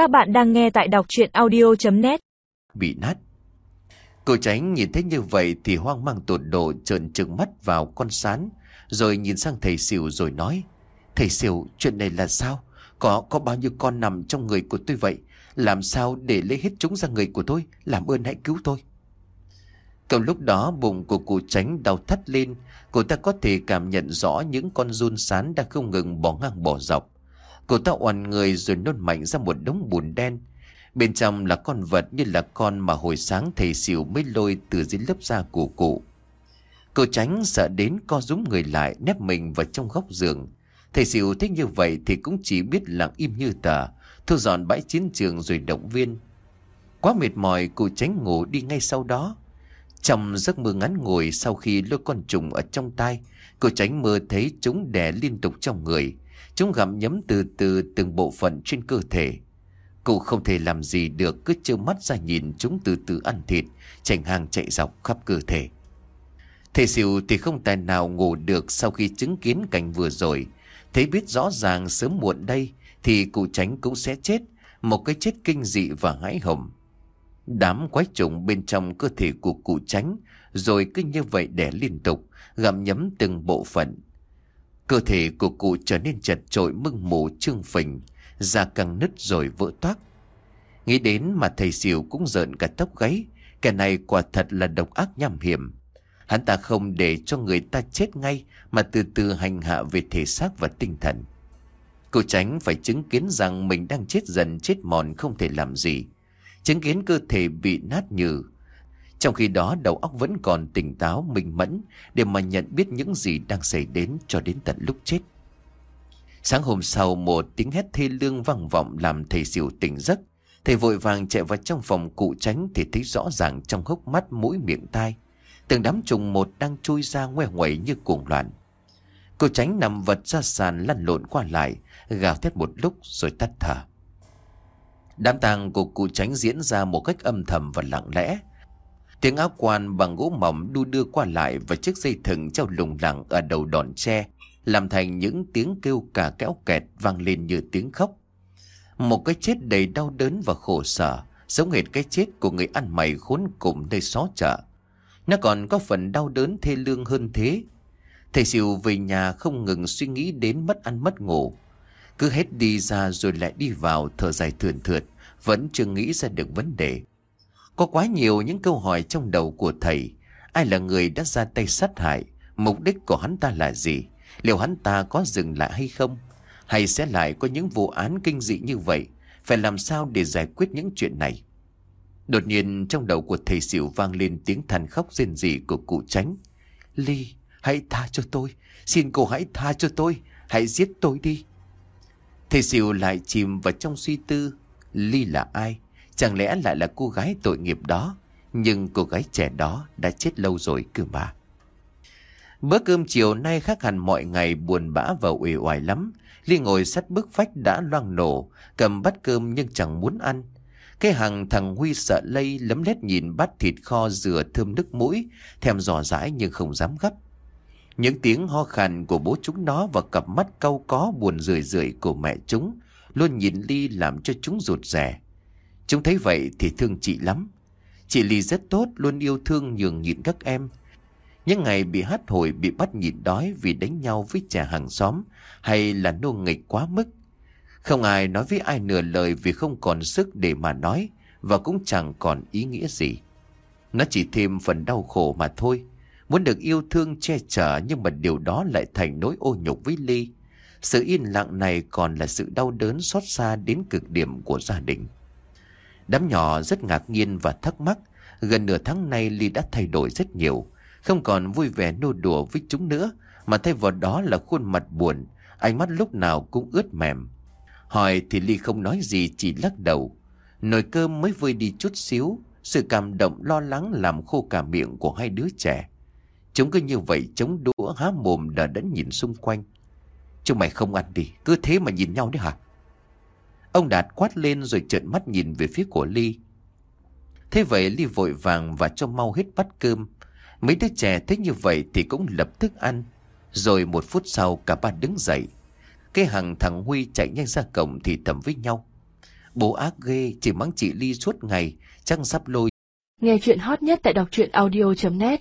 Các bạn đang nghe tại đọc chuyện audio.net Bị nát. Cô tránh nhìn thấy như vậy thì hoang mang tột độ, trợn trừng mắt vào con sán, Rồi nhìn sang thầy xỉu rồi nói, Thầy xỉu chuyện này là sao? Có có bao nhiêu con nằm trong người của tôi vậy? Làm sao để lấy hết chúng ra người của tôi? Làm ơn hãy cứu tôi. Cầm lúc đó, bụng của cụ tránh đau thắt lên. Cô ta có thể cảm nhận rõ những con run sán đang không ngừng bỏ ngang bỏ dọc. Cô ta oằn người rồi nôn mạnh ra một đống bùn đen. Bên trong là con vật như là con mà hồi sáng thầy xỉu mới lôi từ dưới lớp da của cụ. Cô tránh sợ đến co rúm người lại nép mình vào trong góc giường. Thầy xỉu thích như vậy thì cũng chỉ biết lặng im như tờ Thu dọn bãi chiến trường rồi động viên. Quá mệt mỏi cụ tránh ngủ đi ngay sau đó. Trong giấc mơ ngắn ngồi sau khi lôi con trùng ở trong tay, cô tránh mơ thấy chúng đè liên tục trong người. Chúng gặm nhấm từ từ từng bộ phận trên cơ thể. Cô không thể làm gì được cứ trơ mắt ra nhìn chúng từ từ ăn thịt, chành hàng chạy dọc khắp cơ thể. Thầy xỉu thì không tài nào ngủ được sau khi chứng kiến cảnh vừa rồi. Thấy biết rõ ràng sớm muộn đây thì cụ tránh cũng sẽ chết, một cái chết kinh dị và hãi hùng. Đám quái trùng bên trong cơ thể của cụ tránh Rồi cứ như vậy đẻ liên tục Gặm nhấm từng bộ phận Cơ thể của cụ trở nên chật trội mưng mù, trương phình, Da căng nứt rồi vỡ toác. Nghĩ đến mà thầy xỉu cũng giận cả tóc gáy, Kẻ này quả thật là độc ác nham hiểm. Hắn ta không để cho người ta chết ngay, Mà từ từ hành hạ về thể xác và tinh thần. Cô tránh phải chứng kiến rằng mình đang chết dần, chết mòn, không thể làm gì. Chứng kiến cơ thể bị nát nhừ. Trong khi đó đầu óc vẫn còn tỉnh táo, minh mẫn để mà nhận biết những gì đang xảy đến cho đến tận lúc chết. Sáng hôm sau một tiếng hét thê lương vang vọng làm thầy xỉu tỉnh giấc. Thầy vội vàng chạy vào trong phòng cụ tránh thì thấy rõ ràng trong hốc mắt mũi miệng tai. Từng đám trùng một đang chui ra ngoe ngoẩy như cuồng loạn. Cô tránh nằm vật ra sàn lăn lộn qua lại, gào thét một lúc rồi tắt thở. Đám tang của cụ tránh diễn ra một cách âm thầm và lặng lẽ. Tiếng áo quan bằng gỗ mỏng đu đưa qua lại và chiếc dây thừng treo lùng lẳng ở đầu đòn tre, làm thành những tiếng kêu cả kéo kẹt vang lên như tiếng khóc. Một cái chết đầy đau đớn và khổ sở, giống hệt cái chết của người ăn mày khốn cùng nơi xó chợ. Nó còn có phần đau đớn thê lương hơn thế. Thầy Siêu về nhà không ngừng suy nghĩ đến mất ăn mất ngủ. Cứ hết đi ra rồi lại đi vào thở dài thườn thượt, vẫn chưa nghĩ ra được vấn đề. Có quá nhiều những câu hỏi trong đầu của thầy. Ai là người đã ra tay sát hại? Mục đích của hắn ta là gì? Liệu hắn ta có dừng lại hay không? Hay sẽ lại có những vụ án kinh dị như vậy? Phải làm sao để giải quyết những chuyện này? Đột nhiên trong đầu của thầy xỉu vang lên tiếng than khóc rên rỉ của cụ tránh. Ly, hãy tha cho tôi. Xin cô hãy tha cho tôi. Hãy giết tôi đi. Thầy xỉu lại chìm vào trong suy tư. Ly là ai? Chẳng lẽ lại là cô gái tội nghiệp đó? Nhưng cô gái trẻ đó đã chết lâu rồi cơ mà. Bữa cơm chiều nay khác hẳn mọi ngày buồn bã và uể oải lắm. Ly ngồi sát bức vách đã loang nổ, cầm bát cơm nhưng chẳng muốn ăn. Cái hàng thằng Huy sợ lây lấm lét nhìn bát thịt kho dừa thơm nước mũi, thèm dò dãi nhưng không dám gấp. Những tiếng ho khàn của bố chúng nó và cặp mắt cau có buồn rười rượi của mẹ chúng luôn nhìn Ly làm cho chúng rụt rè. Chúng thấy vậy thì thương chị lắm. Chị Ly rất tốt, luôn yêu thương nhường nhịn các em. Những ngày bị hát hồi bị bắt nhịn đói vì đánh nhau với trẻ hàng xóm hay là nô nghịch quá mức. Không ai nói với ai nửa lời vì không còn sức để mà nói và cũng chẳng còn ý nghĩa gì. Nó chỉ thêm phần đau khổ mà thôi. Muốn được yêu thương che chở nhưng mà điều đó lại thành nỗi ô nhục với Ly. Sự yên lặng này còn là sự đau đớn xót xa đến cực điểm của gia đình. Đám nhỏ rất ngạc nhiên và thắc mắc. Gần nửa tháng nay Ly đã thay đổi rất nhiều. Không còn vui vẻ nô đùa với chúng nữa. Mà thay vào đó là khuôn mặt buồn. Ánh mắt lúc nào cũng ướt mềm. Hỏi thì Ly không nói gì chỉ lắc đầu. Nồi cơm mới vơi đi chút xíu. Sự cảm động lo lắng làm khô cả miệng của hai đứa trẻ. Chúng cứ như vậy chống đũa há mồm đờ đẫn nhìn xung quanh. Chúng mày không ăn đi, cứ thế mà nhìn nhau đấy hả? Ông Đạt quát lên rồi trợn mắt nhìn về phía của Ly. Thế vậy Ly vội vàng và cho mau hết bát cơm. Mấy đứa trẻ thấy như vậy thì cũng lập tức ăn. Rồi một phút sau cả ba đứng dậy. Cái hàng thằng Huy chạy nhanh ra cổng thì thầm với nhau. Bố ác ghê, chỉ mắng chị Ly suốt ngày Chắc sắp lôi Nghe chuyện hot nhất tại đọc truyện audio.net